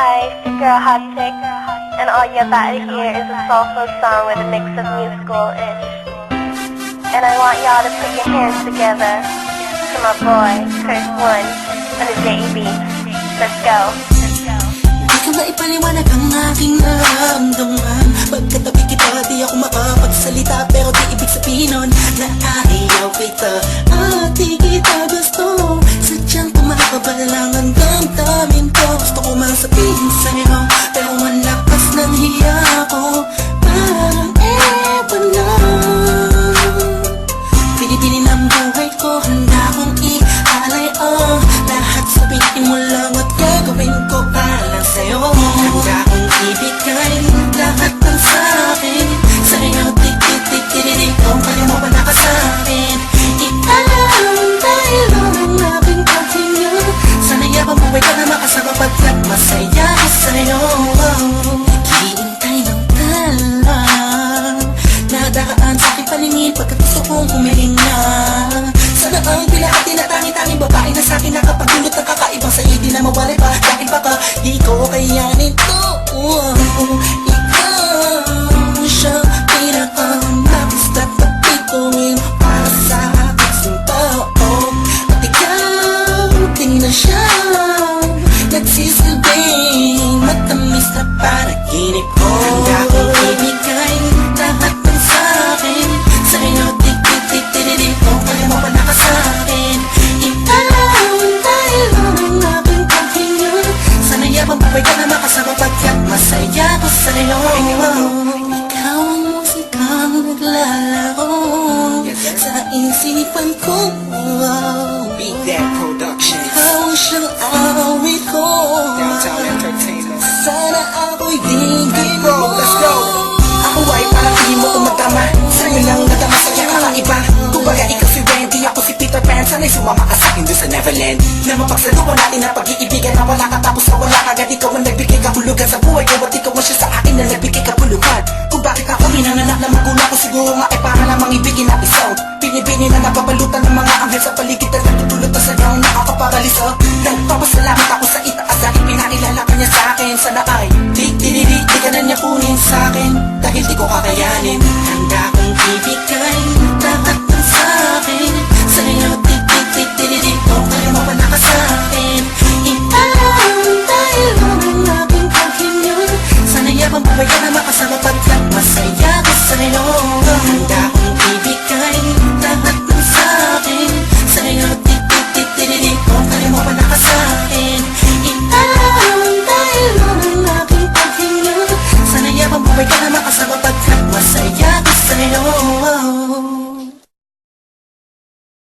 Hi, girl Hot Chick, and all you're about to hear is a soulful song with a mix of musical-ish. And I want y'all to put your hands together to my boy, Chris One, on the JB. Let's go. Na ayaw kita At kita gusto Sadyang kumakabalang ibigay lahat ng sa'kin Sa'yo tik-tik-tik-tik-tik Kung kaya mo ba nakasakin ko sa'yo Ikaw ang musikang naglalaro Sa isipan ko Beat That Productions. Ikaw siyang awit ko Downtown Entertainment. Sana ako'y digin mo let's go. Pan Sana'y sumama ka sa'kin dun sa Neverland. Na mapagsaluhan natin ang pag-iibigan Na wala ka tapos na wala ka. Agad ikaw ang nagbigay kahulugan sa buhay ko At ikaw ang siya sa akin na nagbigay kahulugan. Kung bakit ako minanganak na magulang ko Siguro nga ay para lamang ibigin na isang. Binibini na nababalutan ng mga anghel sa paligid Na natutulot na sa'yo ang nakakaparaliso Nagpapasalamat ako sa itaas Dahil pinakilala ka niya sa akin. Sana ay di, di, di, di, di ka na niya kunin sa akin. Dahil di ko kakayanin. Handa kong ibigay buhay ka na makasama Pagkat masaya ko sa'yo